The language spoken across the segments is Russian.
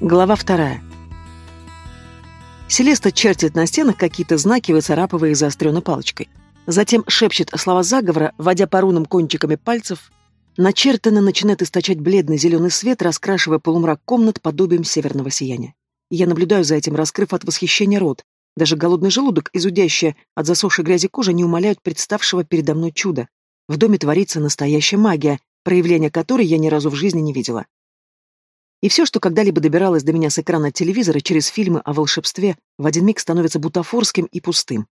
Глава вторая. Селеста чертит на стенах какие-то знаки, выцарапывая их заостренной палочкой. Затем шепчет слова заговора, водя по рунам кончиками пальцев. Начертано начинает источать бледный зеленый свет, раскрашивая полумрак комнат подобием северного сияния. Я наблюдаю за этим, раскрыв от восхищения рот. Даже голодный желудок, изудящая от засохшей грязи кожи, не умаляют представшего передо мной чуда. В доме творится настоящая магия, проявления которой я ни разу в жизни не видела. И все, что когда-либо добиралось до меня с экрана телевизора через фильмы о волшебстве, в один миг становится бутафорским и пустым.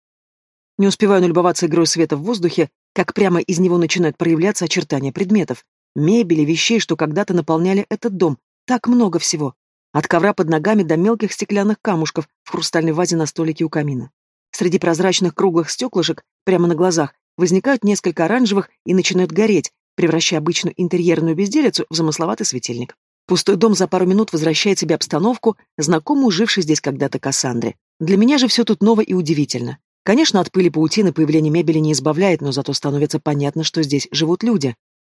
Не успеваю налюбоваться игрой света в воздухе, как прямо из него начинают проявляться очертания предметов, мебели, вещей, что когда-то наполняли этот дом. Так много всего. От ковра под ногами до мелких стеклянных камушков в хрустальной вазе на столике у камина. Среди прозрачных круглых стеклышек, прямо на глазах, возникают несколько оранжевых и начинают гореть, превращая обычную интерьерную безделицу в замысловатый светильник. Пустой дом за пару минут возвращает себе обстановку, знакомую жившей здесь когда-то Кассандре. Для меня же все тут ново и удивительно. Конечно, от пыли паутины появление мебели не избавляет, но зато становится понятно, что здесь живут люди.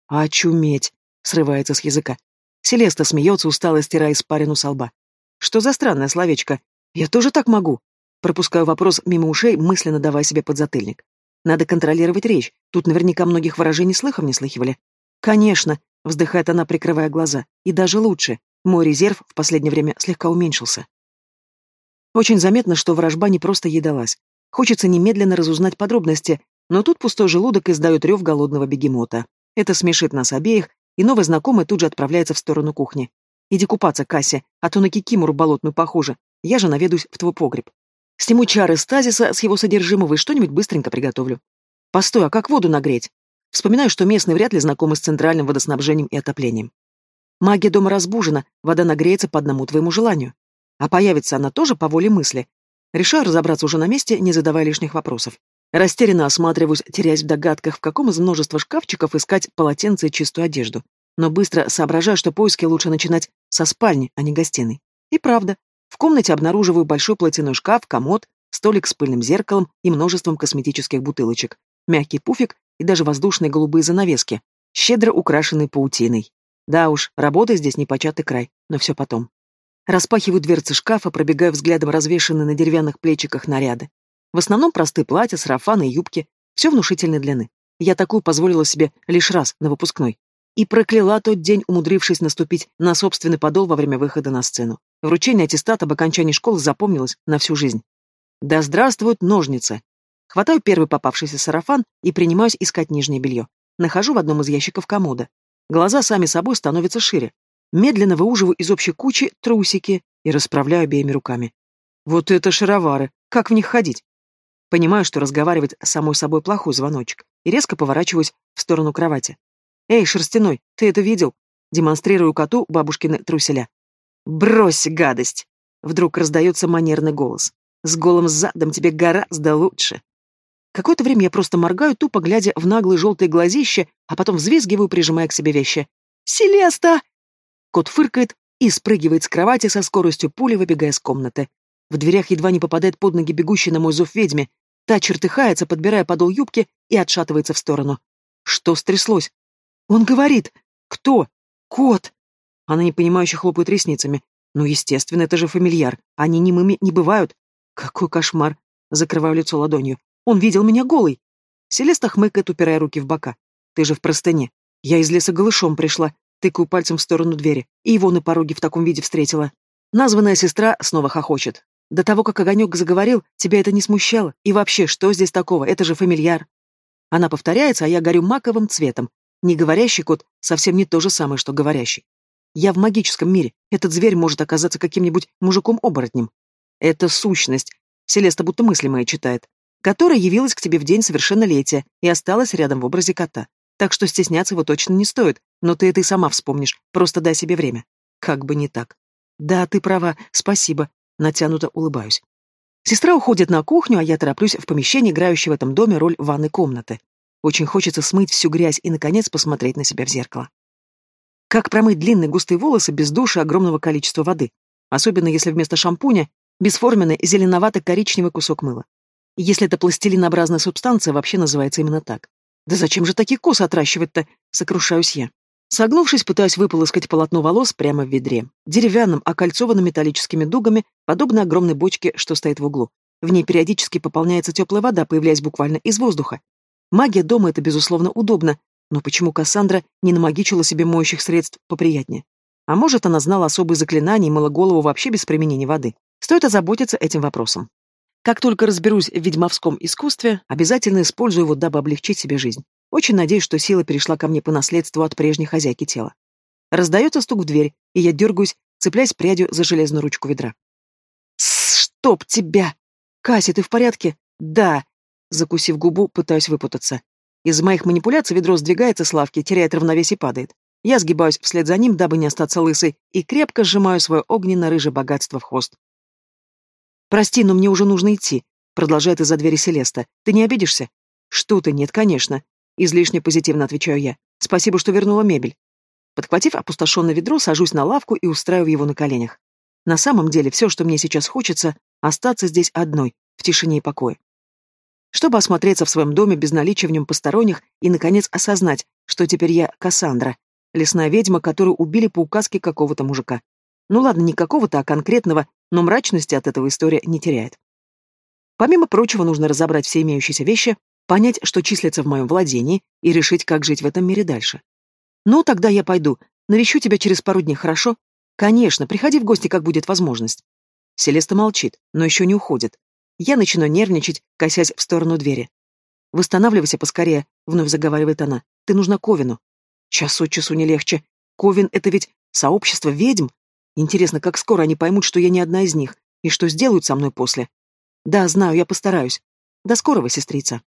А чуметь! Срывается с языка. Селеста смеется, устало стирая испарину со лба. Что за странное словечко? Я тоже так могу. Пропускаю вопрос мимо ушей, мысленно давая себе подзатыльник. Надо контролировать речь. Тут наверняка многих выражений слыхом не слыхивали. Конечно, Вздыхает она, прикрывая глаза. И даже лучше. Мой резерв в последнее время слегка уменьшился. Очень заметно, что вражба не просто ей. Хочется немедленно разузнать подробности, но тут пустой желудок издает рев голодного бегемота. Это смешит нас обеих, и новый знакомый тут же отправляется в сторону кухни. «Иди купаться, Кася, а то на кикимору болотную похоже. Я же наведусь в твой погреб. Сниму чары стазиса с его содержимого и что-нибудь быстренько приготовлю. Постой, а как воду нагреть? Вспоминаю, что местные вряд ли знакомы с центральным водоснабжением и отоплением. Магия дома разбужена, вода нагреется по одному твоему желанию. А появится она тоже по воле мысли. Решаю разобраться уже на месте, не задавая лишних вопросов. Растерянно осматриваюсь, теряясь в догадках, в каком из множества шкафчиков искать полотенце и чистую одежду. Но быстро соображаю, что поиски лучше начинать со спальни, а не гостиной. И правда, в комнате обнаруживаю большой платяной шкаф, комод, столик с пыльным зеркалом и множеством косметических бутылочек, мягкий пуфик и даже воздушные голубые занавески, щедро украшенные паутиной. Да уж, работа здесь непочатый край, но все потом. Распахиваю дверцы шкафа, пробегаю взглядом развешанные на деревянных плечиках наряды. В основном простые платья, сарафаны и юбки, все внушительной длины. Я такую позволила себе лишь раз на выпускной. И прокляла тот день, умудрившись наступить на собственный подол во время выхода на сцену. Вручение аттестата об окончании школы запомнилось на всю жизнь. Да здравствуют ножницы! Хватаю первый попавшийся сарафан и принимаюсь искать нижнее белье. Нахожу в одном из ящиков комода. Глаза сами собой становятся шире. Медленно выуживаю из общей кучи трусики и расправляю обеими руками. Вот это шаровары! Как в них ходить? Понимаю, что разговаривать с самой собой плохой звоночек, и резко поворачиваюсь в сторону кровати. «Эй, шерстяной, ты это видел?» Демонстрирую коту бабушкины труселя. «Брось, гадость!» Вдруг раздается манерный голос. «С голым задом тебе гораздо лучше!» Какое-то время я просто моргаю, тупо глядя в наглые желтые глазища, а потом взвизгиваю, прижимая к себе вещи. «Селеста!» Кот фыркает и спрыгивает с кровати со скоростью пули, выбегая из комнаты. В дверях едва не попадает под ноги бегущей на мой зов ведьме. Та чертыхается, подбирая подол юбки, и отшатывается в сторону. Что стряслось? Он говорит. Кто? Кот. Она непонимающе хлопает ресницами. Ну, естественно, это же фамильяр. Они немыми не бывают. Какой кошмар. Закрываю лицо ладонью. Он видел меня голой. Селеста хмыкает, упирая руки в бока. Ты же в простыне. Я из леса голышом пришла, тыкаю пальцем в сторону двери, и его на пороге в таком виде встретила. Названная сестра снова хохочет. До того, как Огонек заговорил, тебя это не смущало. И вообще, что здесь такого? Это же фамильяр. Она повторяется, а я горю маковым цветом. Не говорящий кот совсем не то же самое, что говорящий. Я в магическом мире. Этот зверь может оказаться каким-нибудь мужиком-оборотнем. Это сущность. Селеста будто мысли мои читает которая явилась к тебе в день совершеннолетия и осталась рядом в образе кота. Так что стесняться его точно не стоит, но ты это и сама вспомнишь, просто дай себе время. Как бы не так. Да, ты права, спасибо, натянуто улыбаюсь. Сестра уходит на кухню, а я тороплюсь в помещение, играющее в этом доме роль ванной комнаты. Очень хочется смыть всю грязь и, наконец, посмотреть на себя в зеркало. Как промыть длинные густые волосы без души огромного количества воды, особенно если вместо шампуня бесформенный зеленовато-коричневый кусок мыла. Если это пластилинообразная субстанция, вообще называется именно так. Да зачем же такие косы отращивать-то? Сокрушаюсь я. Согнувшись, пытаюсь выполоскать полотно волос прямо в ведре. Деревянным, окольцованным металлическими дугами, подобно огромной бочке, что стоит в углу. В ней периодически пополняется теплая вода, появляясь буквально из воздуха. Магия дома — это, безусловно, удобно, но почему Кассандра не намагичила себе моющих средств поприятнее? А может, она знала особые заклинания и мыла голову вообще без применения воды? Стоит озаботиться этим вопросом. Как только разберусь в ведьмовском искусстве, обязательно использую его, дабы облегчить себе жизнь. Очень надеюсь, что сила перешла ко мне по наследству от прежней хозяйки тела. Раздается стук в дверь, и я дергаюсь, цепляясь прядью за железную ручку ведра. «Чтоб тебя!» «Кася, ты в порядке?» «Да!» Закусив губу, пытаюсь выпутаться. Из моих манипуляций ведро сдвигается с лавки, теряет равновесие и падает. Я сгибаюсь вслед за ним, дабы не остаться лысой, и крепко сжимаю свое огненно-рыжее богатство в хвост. «Прости, но мне уже нужно идти», — продолжает из-за двери Селеста. «Ты не обидишься?» «Что ты, нет, конечно». Излишне позитивно отвечаю я. «Спасибо, что вернула мебель». Подхватив опустошенное ведро, сажусь на лавку и устраиваю его на коленях. На самом деле, все, что мне сейчас хочется, остаться здесь одной, в тишине и покое. Чтобы осмотреться в своем доме без наличия в нем посторонних и, наконец, осознать, что теперь я Кассандра, лесная ведьма, которую убили по указке какого-то мужика. Ну ладно, не какого-то, а конкретного, но мрачности от этого история не теряет. Помимо прочего, нужно разобрать все имеющиеся вещи, понять, что числится в моем владении, и решить, как жить в этом мире дальше. Ну, тогда я пойду. Навещу тебя через пару дней, хорошо? Конечно, приходи в гости, как будет возможность. Селеста молчит, но еще не уходит. Я начинаю нервничать, косясь в сторону двери. «Восстанавливайся поскорее», — вновь заговаривает она. «Ты нужна Ковину». Час от часу не легче. Ковин — это ведь сообщество ведьм. Интересно, как скоро они поймут, что я не одна из них, и что сделают со мной после. Да, знаю, я постараюсь. До скорого, сестрица.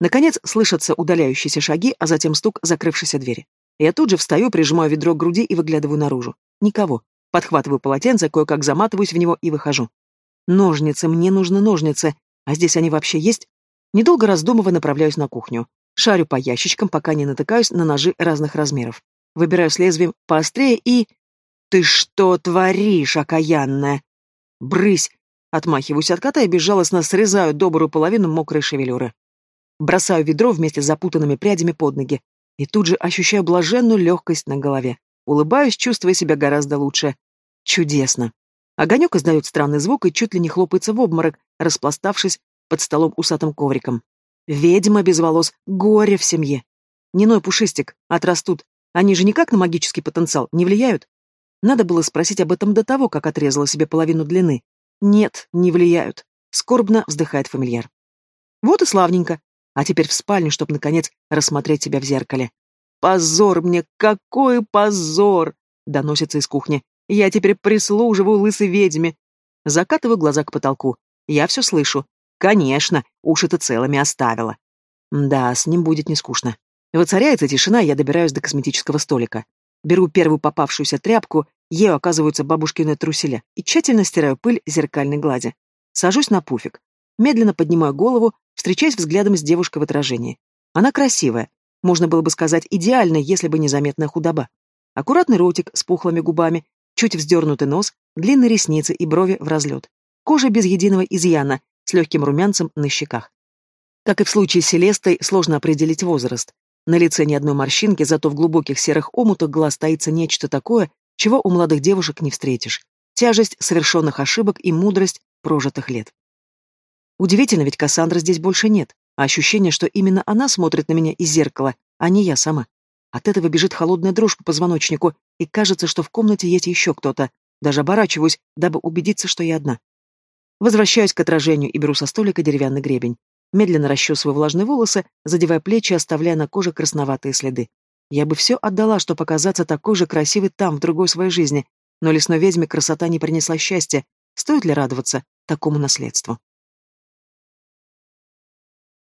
Наконец слышатся удаляющиеся шаги, а затем стук закрывшейся двери. Я тут же встаю, прижимаю ведро к груди и выглядываю наружу. Никого. Подхватываю полотенце, кое-как заматываюсь в него и выхожу. Ножницы, мне нужны ножницы. А здесь они вообще есть? Недолго раздумывая, направляюсь на кухню. Шарю по ящичкам, пока не натыкаюсь на ножи разных размеров. Выбираю с лезвием поострее и... «Ты что творишь, окаянная?» «Брысь!» Отмахиваюсь от кота и безжалостно срезаю добрую половину мокрой шевелюры. Бросаю ведро вместе с запутанными прядями под ноги. И тут же ощущаю блаженную легкость на голове. Улыбаюсь, чувствуя себя гораздо лучше. Чудесно. Огонек издает странный звук и чуть ли не хлопается в обморок, распластавшись под столом усатым ковриком. Ведьма без волос, горе в семье. Неной пушистик, отрастут. Они же никак на магический потенциал не влияют? Надо было спросить об этом до того, как отрезала себе половину длины. Нет, не влияют. Скорбно вздыхает фамильяр. Вот и славненько. А теперь в спальню, чтобы, наконец, рассмотреть себя в зеркале. «Позор мне! Какой позор!» — доносится из кухни. «Я теперь прислуживаю лысой ведьме!» Закатываю глаза к потолку. Я все слышу. Конечно, уши-то целыми оставила. Да, с ним будет не скучно. Воцаряется тишина, я добираюсь до косметического столика. Беру первую попавшуюся тряпку, ею оказываются бабушкины труселя, и тщательно стираю пыль зеркальной глади. Сажусь на пуфик. Медленно поднимаю голову, встречаясь взглядом с девушкой в отражении. Она красивая, можно было бы сказать идеально, если бы незаметная худоба. Аккуратный ротик с пухлыми губами, чуть вздернутый нос, длинные ресницы и брови в разлет. Кожа без единого изъяна, с легким румянцем на щеках. Как и в случае с Селестой, сложно определить возраст. На лице ни одной морщинки, зато в глубоких серых омутах глаз таится нечто такое, чего у молодых девушек не встретишь. Тяжесть совершенных ошибок и мудрость прожитых лет. Удивительно, ведь Кассандры здесь больше нет а ощущение, что именно она смотрит на меня из зеркала, а не я сама. От этого бежит холодная дрожь по позвоночнику, и кажется, что в комнате есть еще кто-то. Даже оборачиваюсь, дабы убедиться, что я одна. Возвращаюсь к отражению и беру со столика деревянный гребень. Медленно расчесываю влажные волосы, задевая плечи, оставляя на коже красноватые следы. Я бы все отдала, чтобы показаться такой же красивой там, в другой своей жизни, но лесной ведьме красота не принесла счастья. Стоит ли радоваться такому наследству?